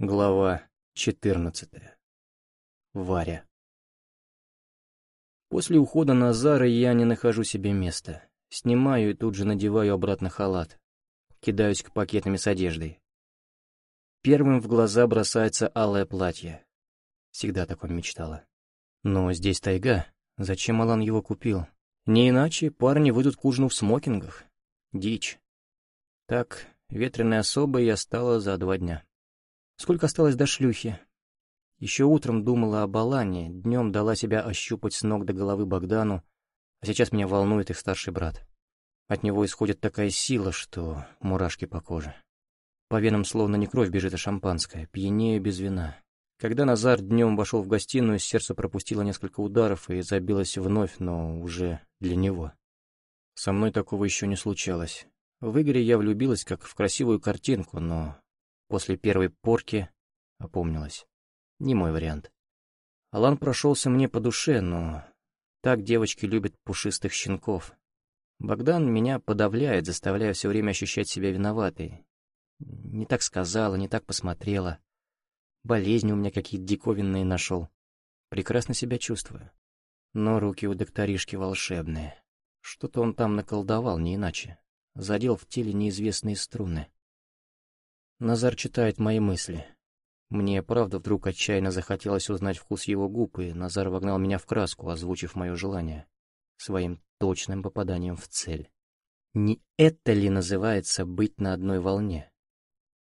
Глава 14. Варя. После ухода Назара я не нахожу себе места. Снимаю и тут же надеваю обратно халат. Кидаюсь к пакетами с одеждой. Первым в глаза бросается алое платье. Всегда такое мечтала. Но здесь тайга. Зачем Алан его купил? Не иначе парни выйдут к ужину в смокингах. Дичь. Так, ветреной особой я стала за два дня. Сколько осталось до шлюхи? Еще утром думала о Балане, днем дала себя ощупать с ног до головы Богдану, а сейчас меня волнует их старший брат. От него исходит такая сила, что мурашки по коже. По венам словно не кровь бежит, а шампанское, пьянею без вина. Когда Назар днем вошел в гостиную, сердце пропустило несколько ударов и забилось вновь, но уже для него. Со мной такого еще не случалось. В Игоре я влюбилась, как в красивую картинку, но После первой порки опомнилась. Не мой вариант. Алан прошелся мне по душе, но так девочки любят пушистых щенков. Богдан меня подавляет, заставляя все время ощущать себя виноватой. Не так сказала, не так посмотрела. Болезни у меня какие-то диковинные нашел. Прекрасно себя чувствую. Но руки у докторишки волшебные. Что-то он там наколдовал, не иначе. Задел в теле неизвестные струны. Назар читает мои мысли. Мне, правда, вдруг отчаянно захотелось узнать вкус его губ, и Назар вогнал меня в краску, озвучив мое желание. Своим точным попаданием в цель. Не это ли называется быть на одной волне?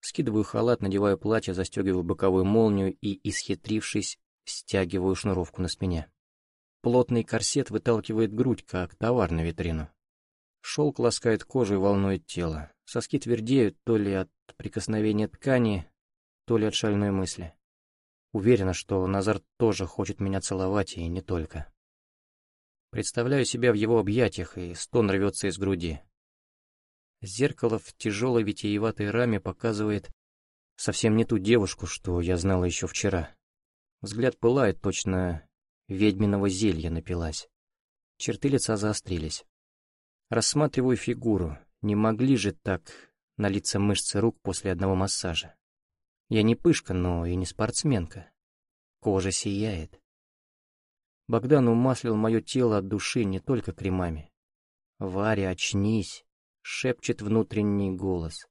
Скидываю халат, надеваю платье, застегиваю боковую молнию и, исхитрившись, стягиваю шнуровку на спине. Плотный корсет выталкивает грудь, как товар на витрину. Шелк ласкает кожу и волнует тело. Соски твердеют то ли от прикосновения ткани, то ли от шальной мысли. Уверена, что Назар тоже хочет меня целовать, и не только. Представляю себя в его объятиях, и стон рвется из груди. Зеркало в тяжелой витиеватой раме показывает совсем не ту девушку, что я знала еще вчера. Взгляд пылает, точно ведьминого зелья напилась. Черты лица заострились. Рассматриваю фигуру. Не могли же так налиться мышцы рук после одного массажа. Я не пышка, но и не спортсменка. Кожа сияет. Богдан умаслил мое тело от души не только кремами. «Варя, очнись!» — шепчет внутренний голос.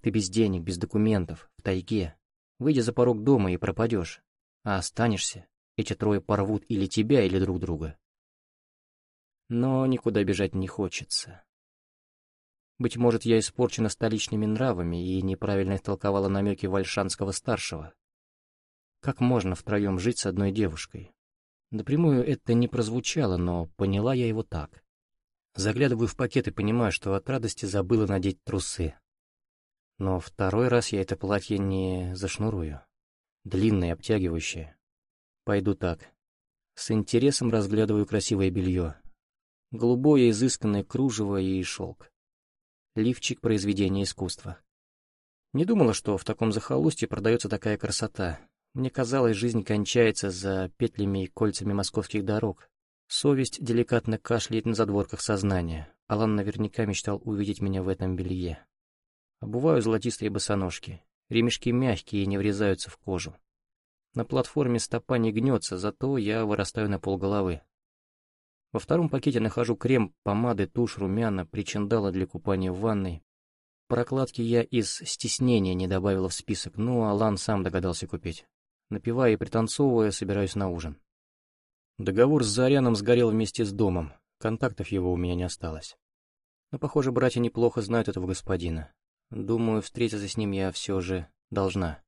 «Ты без денег, без документов, в тайге. Выйди за порог дома и пропадешь. А останешься, эти трое порвут или тебя, или друг друга. Но никуда бежать не хочется. Быть может, я испорчена столичными нравами и неправильно истолковала намеки Вальшанского-старшего. Как можно втроем жить с одной девушкой? Напрямую это не прозвучало, но поняла я его так. Заглядываю в пакет и понимаю, что от радости забыла надеть трусы. Но второй раз я это платье не зашнурую. Длинное, обтягивающее. Пойду так. С интересом разглядываю красивое белье. Голубое изысканное кружево и шелк лифчик произведения искусства. Не думала, что в таком захолустье продается такая красота. Мне казалось, жизнь кончается за петлями и кольцами московских дорог. Совесть деликатно кашляет на задворках сознания. Алан наверняка мечтал увидеть меня в этом белье. Обуваю золотистые босоножки. Ремешки мягкие и не врезаются в кожу. На платформе стопа не гнется, зато я вырастаю на полголовы. Во втором пакете нахожу крем, помады, тушь, румяна, причиндала для купания в ванной. Прокладки я из стеснения не добавила в список, но Алан сам догадался купить. Напивая и пританцовывая, собираюсь на ужин. Договор с Заряном сгорел вместе с домом, контактов его у меня не осталось. Но, похоже, братья неплохо знают этого господина. Думаю, встретиться с ним я все же должна.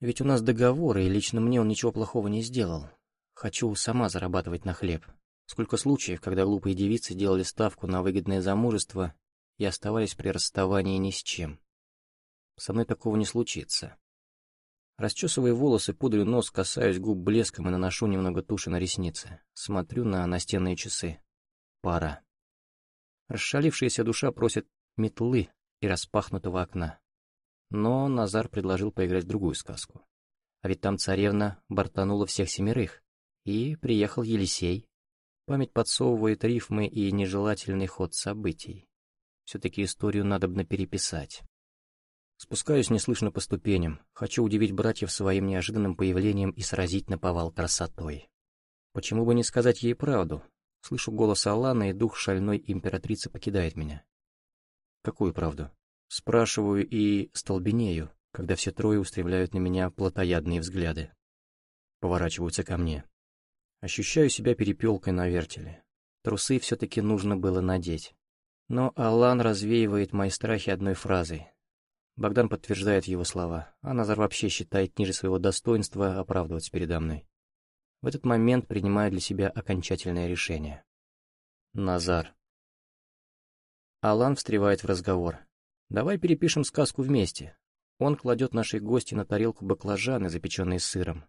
Ведь у нас договор, и лично мне он ничего плохого не сделал. Хочу сама зарабатывать на хлеб, Сколько случаев, когда глупые девицы делали ставку на выгодное замужество и оставались при расставании ни с чем. Со мной такого не случится. Расчесывая волосы, пудрю нос, касаюсь губ блеском и наношу немного туши на ресницы. Смотрю на настенные часы. Пора. Расшалившаяся душа просит метлы и распахнутого окна. Но Назар предложил поиграть в другую сказку. А ведь там царевна бортанула всех семерых. И приехал Елисей, Память подсовывает рифмы и нежелательный ход событий. Все-таки историю надо бы переписать. Спускаюсь неслышно по ступеням, хочу удивить братьев своим неожиданным появлением и сразить наповал красотой. Почему бы не сказать ей правду? Слышу голос Алана, и дух шальной императрицы покидает меня. Какую правду? Спрашиваю и столбенею, когда все трое устремляют на меня плотоядные взгляды. Поворачиваются ко мне. Ощущаю себя перепелкой на вертеле. Трусы все-таки нужно было надеть. Но Алан развеивает мои страхи одной фразой. Богдан подтверждает его слова, а Назар вообще считает ниже своего достоинства оправдываться передо мной. В этот момент принимаю для себя окончательное решение. Назар. Алан встревает в разговор. «Давай перепишем сказку вместе». Он кладет нашей гости на тарелку баклажаны, запеченные сыром.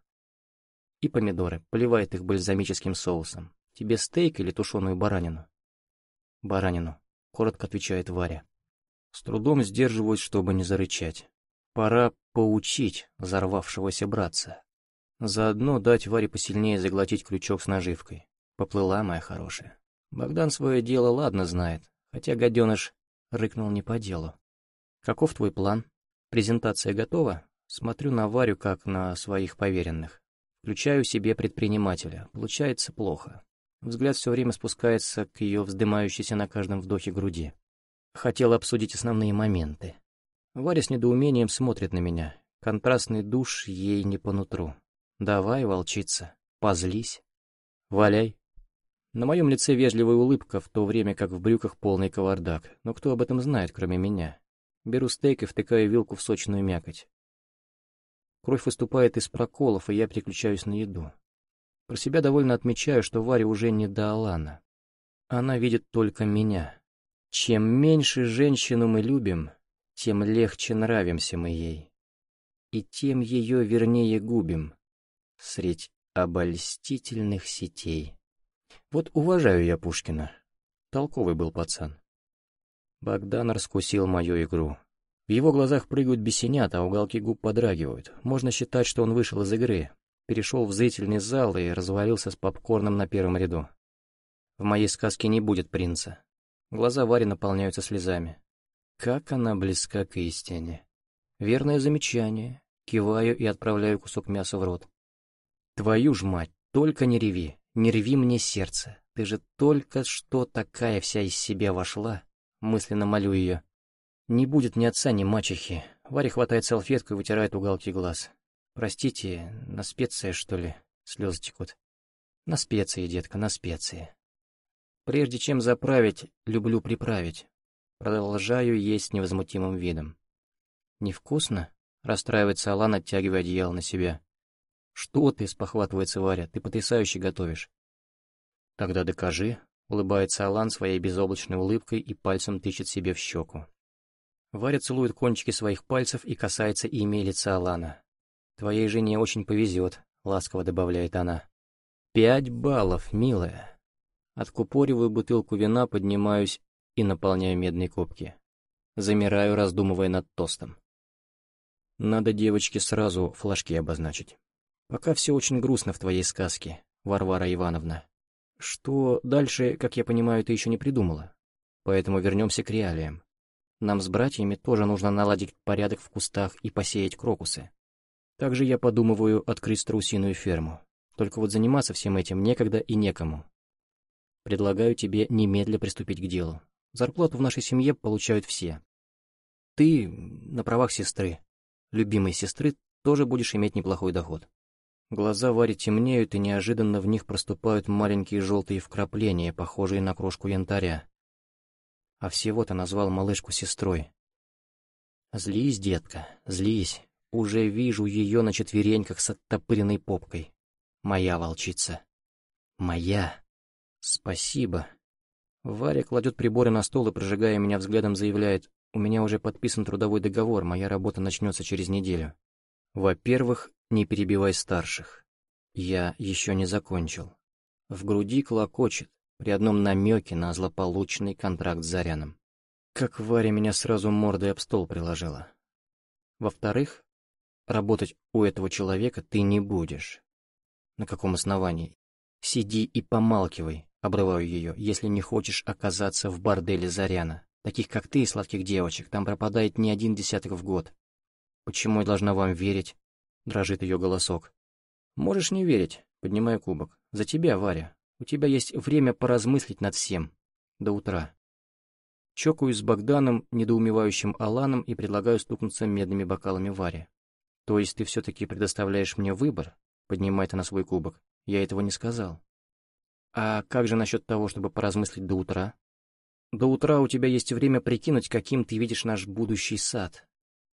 И помидоры, поливает их бальзамическим соусом. «Тебе стейк или тушеную баранину?» «Баранину», — коротко отвечает Варя. С трудом сдерживаюсь, чтобы не зарычать. Пора поучить взорвавшегося братца. Заодно дать Варе посильнее заглотить крючок с наживкой. Поплыла моя хорошая. Богдан свое дело ладно знает, хотя гаденыш рыкнул не по делу. Каков твой план? Презентация готова? Смотрю на Варю, как на своих поверенных. Включаю себе предпринимателя. Получается плохо. Взгляд все время спускается к ее вздымающейся на каждом вдохе груди. Хотел обсудить основные моменты. Варя с недоумением смотрит на меня. Контрастный душ ей не по нутру. Давай, волчица, позлись. Валяй. На моем лице вежливая улыбка, в то время как в брюках полный кавардак. Но кто об этом знает, кроме меня? Беру стейк и втыкаю вилку в сочную мякоть. Кровь выступает из проколов, и я переключаюсь на еду. Про себя довольно отмечаю, что Варя уже не до Алана. Она видит только меня. Чем меньше женщину мы любим, тем легче нравимся мы ей. И тем ее вернее губим средь обольстительных сетей. Вот уважаю я Пушкина. Толковый был пацан. Богдан раскусил мою игру. В его глазах прыгают бесенята, а уголки губ подрагивают. Можно считать, что он вышел из игры, перешел в зрительный зал и развалился с попкорном на первом ряду. В моей сказке не будет принца. Глаза Вари наполняются слезами. Как она близка к истине. Верное замечание. Киваю и отправляю кусок мяса в рот. Твою ж мать, только не реви, не реви мне сердце. Ты же только что такая вся из себя вошла. Мысленно молю ее. Не будет ни отца, ни мачехи. Варя хватает салфетку и вытирает уголки глаз. Простите, на специи, что ли? Слезы текут. На специи, детка, на специи. Прежде чем заправить, люблю приправить. Продолжаю есть невозмутимым видом. Невкусно? Расстраивается Алан, оттягивая одеяло на себя. «Что ты?» — спохватывается Варя. «Ты потрясающе готовишь». «Тогда докажи», — улыбается Алан своей безоблачной улыбкой и пальцем тычет себе в щеку. Варя целует кончики своих пальцев и касается ими лица Алана. «Твоей жене очень повезет», — ласково добавляет она. «Пять баллов, милая». Откупориваю бутылку вина, поднимаюсь и наполняю медные кубки. Замираю, раздумывая над тостом. Надо девочке сразу флажки обозначить. Пока все очень грустно в твоей сказке, Варвара Ивановна. Что дальше, как я понимаю, ты еще не придумала. Поэтому вернемся к реалиям. Нам с братьями тоже нужно наладить порядок в кустах и посеять крокусы. Также я подумываю открыть страусиную ферму. Только вот заниматься всем этим некогда и некому. Предлагаю тебе немедля приступить к делу. Зарплату в нашей семье получают все. Ты на правах сестры, любимой сестры, тоже будешь иметь неплохой доход. Глаза Вари темнеют, и неожиданно в них проступают маленькие желтые вкрапления, похожие на крошку янтаря. А всего-то назвал малышку сестрой. Злись, детка, злись. Уже вижу ее на четвереньках с оттопыренной попкой. Моя волчица. Моя. Спасибо. Варя кладет приборы на стол и, прожигая меня взглядом, заявляет, «У меня уже подписан трудовой договор, моя работа начнется через неделю. Во-первых, не перебивай старших. Я еще не закончил. В груди клокочет при одном намеке на злополучный контракт с Заряном. Как Варя меня сразу мордой об стол приложила. Во-вторых, работать у этого человека ты не будешь. На каком основании? Сиди и помалкивай, обрываю ее, если не хочешь оказаться в борделе Заряна. Таких, как ты, сладких девочек, там пропадает не один десяток в год. «Почему я должна вам верить?» — дрожит ее голосок. «Можешь не верить», — поднимаю кубок. «За тебя, Варя. У тебя есть время поразмыслить над всем. До утра». Чокаюсь с Богданом, недоумевающим Аланом, и предлагаю стукнуться медными бокалами Варе. «То есть ты все-таки предоставляешь мне выбор?» — поднимает она свой кубок. «Я этого не сказал». «А как же насчет того, чтобы поразмыслить до утра?» «До утра у тебя есть время прикинуть, каким ты видишь наш будущий сад.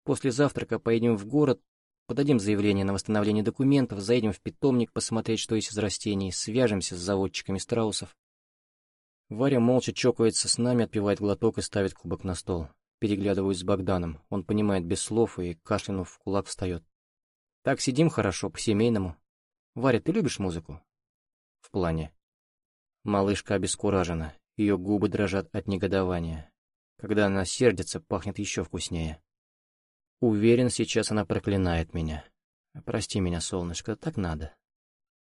После завтрака поедем в город, подадим заявление на восстановление документов, заедем в питомник посмотреть, что есть из растений, свяжемся с заводчиками страусов. Варя молча чокается с нами, отпивает глоток и ставит кубок на стол. Переглядываюсь с Богданом. Он понимает без слов и, кашлянув в кулак, встает. «Так сидим хорошо, по-семейному. Варя, ты любишь музыку?» «В плане». Малышка обескуражена. Ее губы дрожат от негодования. Когда она сердится, пахнет еще вкуснее. Уверен, сейчас она проклинает меня. «Прости меня, солнышко, так надо.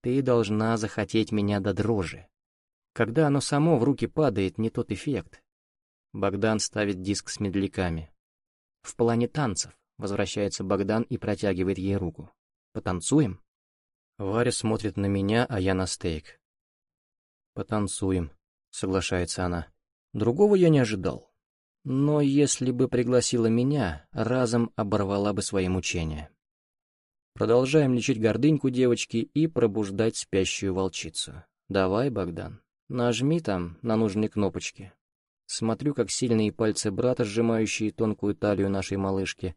Ты должна захотеть меня до дрожи. Когда оно само в руки падает, не тот эффект. Богдан ставит диск с медляками. В плане танцев возвращается Богдан и протягивает ей руку. «Потанцуем?» Варя смотрит на меня, а я на стейк. «Потанцуем», — соглашается она. Другого я не ожидал. Но если бы пригласила меня, разом оборвала бы свои мучения. Продолжаем лечить гордыньку девочки и пробуждать спящую волчицу. Давай, Богдан. Нажми там на нужные кнопочки. Смотрю, как сильные пальцы брата, сжимающие тонкую талию нашей малышки.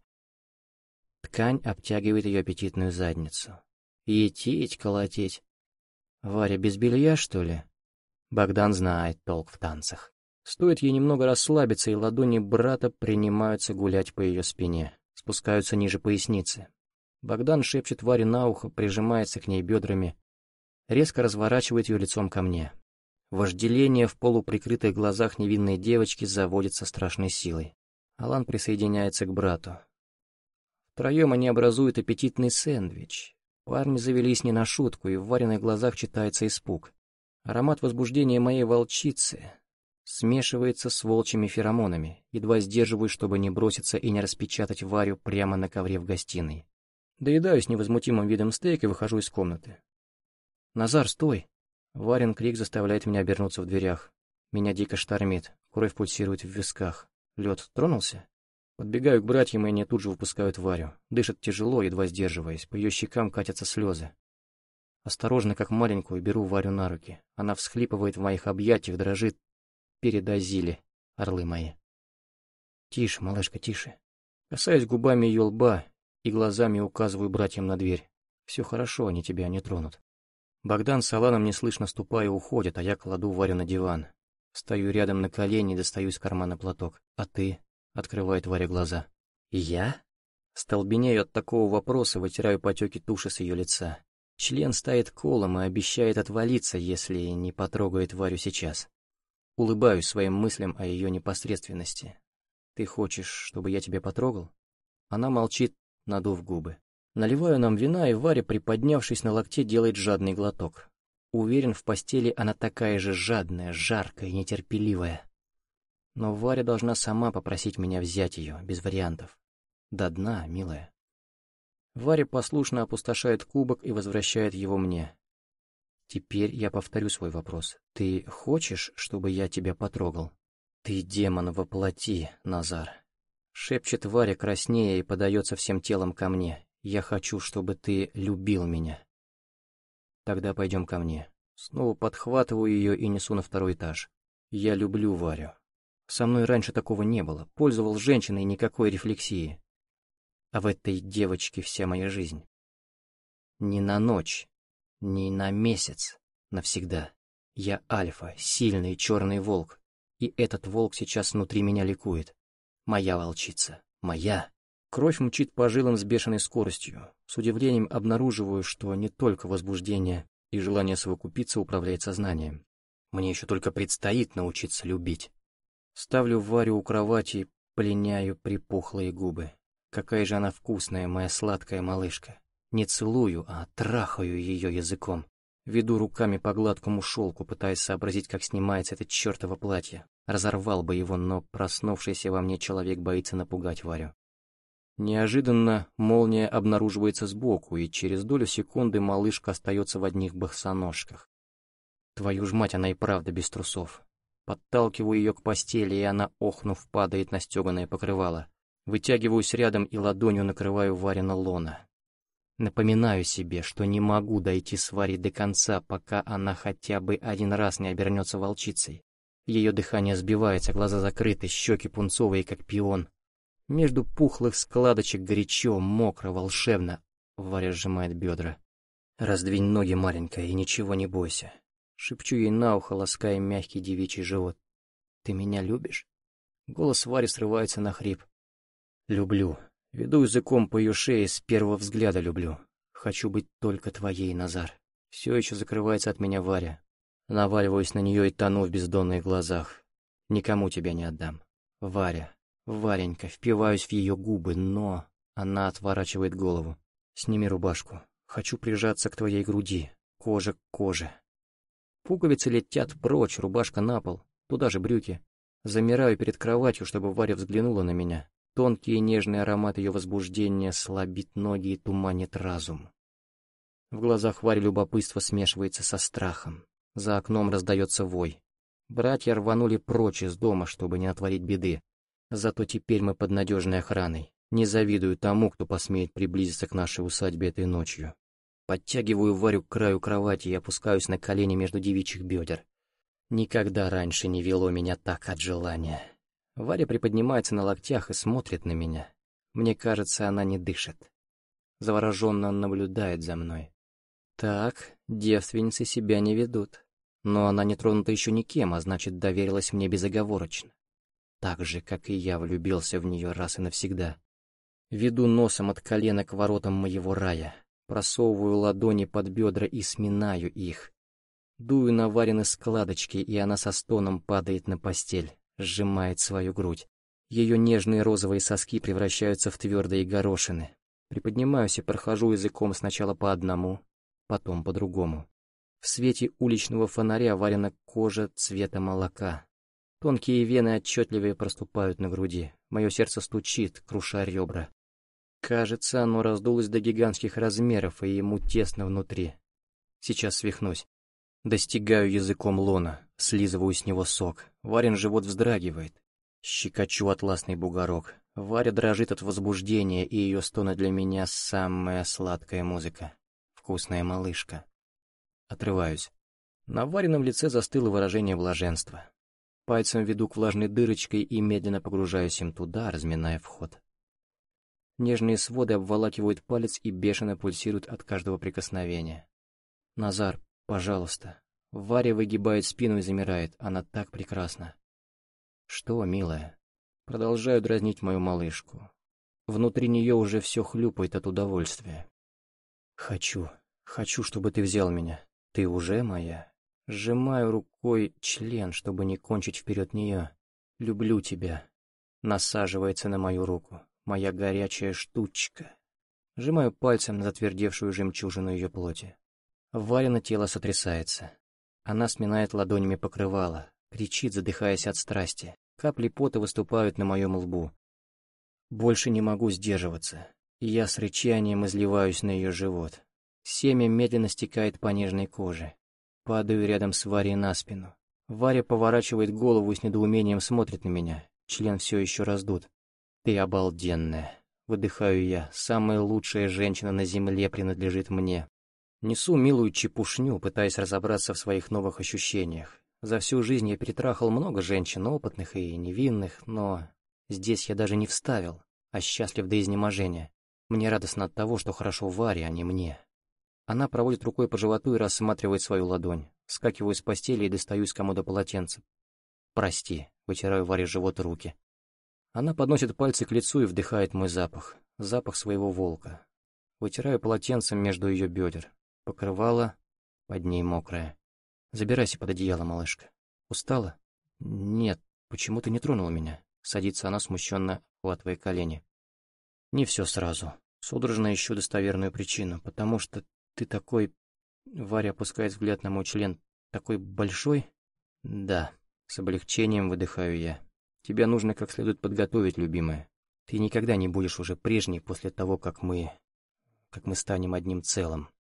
Ткань обтягивает ее аппетитную задницу. Етить, колотеть. Варя без белья, что ли? Богдан знает толк в танцах. Стоит ей немного расслабиться, и ладони брата принимаются гулять по ее спине, спускаются ниже поясницы. Богдан шепчет Варе на ухо, прижимается к ней бедрами, резко разворачивает ее лицом ко мне. Вожделение в полуприкрытых глазах невинной девочки заводится страшной силой. Алан присоединяется к брату. Втроем они образуют аппетитный сэндвич. Парни завелись не на шутку, и в вареных глазах читается испуг. Аромат возбуждения моей волчицы смешивается с волчьими феромонами, едва сдерживаюсь, чтобы не броситься и не распечатать Варю прямо на ковре в гостиной. Доедаю с невозмутимым видом стейк и выхожу из комнаты. «Назар, стой!» Варин крик заставляет меня обернуться в дверях. Меня дико штормит, кровь пульсирует в висках. Лед тронулся? Подбегаю к братьям, и они тут же выпускают Варю. Дышит тяжело, едва сдерживаясь, по ее щекам катятся слезы. Осторожно, как маленькую, беру Варю на руки. Она всхлипывает в моих объятиях, дрожит. Передозили, орлы мои. Тише, малышка, тише. Касаюсь губами ее лба и глазами указываю братьям на дверь. Все хорошо, они тебя не тронут. Богдан с Аланом неслышно ступая уходят, а я кладу Варю на диван. Стою рядом на колени и достаю из кармана платок. «А ты?» — открывает Варя глаза. «Я?» Столбенею от такого вопроса, вытираю потеки туши с ее лица. Член стоит колом и обещает отвалиться, если не потрогает Варю сейчас. Улыбаюсь своим мыслям о ее непосредственности. «Ты хочешь, чтобы я тебя потрогал?» Она молчит, надув губы. Наливаю нам вина, и Варя, приподнявшись на локте, делает жадный глоток. Уверен, в постели она такая же жадная, жаркая нетерпеливая. Но Варя должна сама попросить меня взять ее, без вариантов. До дна, милая. Варя послушно опустошает кубок и возвращает его мне. Теперь я повторю свой вопрос. Ты хочешь, чтобы я тебя потрогал? Ты демон во плоти, Назар. Шепчет Варя краснее и подается всем телом ко мне, я хочу, чтобы ты любил меня. Тогда пойдем ко мне. Снова подхватываю ее и несу на второй этаж. Я люблю Варю. Со мной раньше такого не было. Пользовал женщиной никакой рефлексии. А в этой девочке вся моя жизнь. Не на ночь, не на месяц, навсегда. Я альфа, сильный черный волк. И этот волк сейчас внутри меня ликует. Моя волчица. Моя. Кровь мчит по жилам с бешеной скоростью. С удивлением обнаруживаю, что не только возбуждение и желание совокупиться управляет сознанием. Мне еще только предстоит научиться любить. Ставлю Варю у кровати, пленяю припухлые губы. Какая же она вкусная, моя сладкая малышка. Не целую, а трахаю ее языком. Веду руками по гладкому шелку, пытаясь сообразить, как снимается это чертово платье. Разорвал бы его, но проснувшийся во мне человек боится напугать Варю. Неожиданно молния обнаруживается сбоку, и через долю секунды малышка остается в одних босоножках. Твою ж мать, она и правда без трусов. Подталкиваю ее к постели, и она, охнув, падает на стеганое покрывало. Вытягиваюсь рядом и ладонью накрываю Варина лона. Напоминаю себе, что не могу дойти с Варей до конца, пока она хотя бы один раз не обернется волчицей. Ее дыхание сбивается, глаза закрыты, щеки пунцовые, как пион. Между пухлых складочек горячо, мокро, волшебно. Варя сжимает бедра. «Раздвинь ноги, маленькая, и ничего не бойся». Шепчу ей на ухо, лаская мягкий девичий живот. «Ты меня любишь?» Голос Вари срывается на хрип. «Люблю. Веду языком по ее шее, с первого взгляда люблю. Хочу быть только твоей, Назар. Все еще закрывается от меня Варя. Наваливаюсь на нее и тону в бездонных глазах. Никому тебя не отдам. Варя, Варенька, впиваюсь в ее губы, но... Она отворачивает голову. Сними рубашку. Хочу прижаться к твоей груди. Кожа к коже. Пуговицы летят прочь, рубашка на пол. Туда же брюки. Замираю перед кроватью, чтобы Варя взглянула на меня. Тонкий и нежный аромат ее возбуждения слабит ноги и туманит разум. В глазах Вари любопытство смешивается со страхом. За окном раздается вой. Братья рванули прочь из дома, чтобы не отворить беды. Зато теперь мы под надежной охраной. Не завидую тому, кто посмеет приблизиться к нашей усадьбе этой ночью. Подтягиваю Варю к краю кровати и опускаюсь на колени между девичьих бедер. Никогда раньше не вело меня так от желания. Варя приподнимается на локтях и смотрит на меня. Мне кажется, она не дышит. Завороженно наблюдает за мной. Так, девственницы себя не ведут. Но она не тронута еще никем, а значит, доверилась мне безоговорочно так же, как и я влюбился в нее раз и навсегда. Веду носом от колена к воротам моего рая, просовываю ладони под бедра и сминаю их. Дую на варены складочки, и она со стоном падает на постель, сжимает свою грудь. Ее нежные розовые соски превращаются в твердые горошины. Приподнимаюсь и прохожу языком сначала по одному, потом по другому. В свете уличного фонаря варена кожа цвета молока, Тонкие вены отчетливее проступают на груди. Мое сердце стучит, круша ребра. Кажется, оно раздулось до гигантских размеров, и ему тесно внутри. Сейчас свихнусь. Достигаю языком лона, слизываю с него сок. Варен живот вздрагивает. Щекочу атласный бугорок. Варя дрожит от возбуждения, и ее стоны для меня самая сладкая музыка. Вкусная малышка. Отрываюсь. На Вареном лице застыло выражение блаженства. Пальцем веду к влажной дырочкой и медленно погружаюсь им туда, разминая вход. Нежные своды обволакивают палец и бешено пульсируют от каждого прикосновения. «Назар, пожалуйста». Варя выгибает спину и замирает, она так прекрасна. «Что, милая?» Продолжаю дразнить мою малышку. Внутри нее уже все хлюпает от удовольствия. «Хочу, хочу, чтобы ты взял меня. Ты уже моя?» Сжимаю рукой член, чтобы не кончить вперед нее. «Люблю тебя». Насаживается на мою руку. Моя горячая штучка. Сжимаю пальцем на затвердевшую жемчужину ее плоти. Варено тело сотрясается. Она сминает ладонями покрывало, кричит, задыхаясь от страсти. Капли пота выступают на моем лбу. Больше не могу сдерживаться. Я с рычанием изливаюсь на ее живот. Семя медленно стекает по нежной коже. Падаю рядом с Варей на спину. Варя поворачивает голову и с недоумением смотрит на меня. Член все еще раздут. «Ты обалденная!» Выдыхаю я. «Самая лучшая женщина на земле принадлежит мне». Несу милую чепушню, пытаясь разобраться в своих новых ощущениях. За всю жизнь я перетрахал много женщин, опытных и невинных, но здесь я даже не вставил, а счастлив до изнеможения. Мне радостно от того, что хорошо Варе, а не мне. Она проводит рукой по животу и рассматривает свою ладонь. Скакиваю с постели и достаю из комода полотенце. «Прости», — вытираю Варе живот и руки. Она подносит пальцы к лицу и вдыхает мой запах. Запах своего волка. Вытираю полотенцем между ее бедер. Покрывало под ней мокрое. Забирайся под одеяло, малышка. Устала? Нет, почему ты не тронула меня? Садится она, смущенно хватывая колени. Не все сразу. Судорожно ищу достоверную причину, потому что «Ты такой...» Варя опускает взгляд на мой член. «Такой большой?» «Да». С облегчением выдыхаю я. «Тебя нужно как следует подготовить, любимая. Ты никогда не будешь уже прежней после того, как мы... как мы станем одним целым.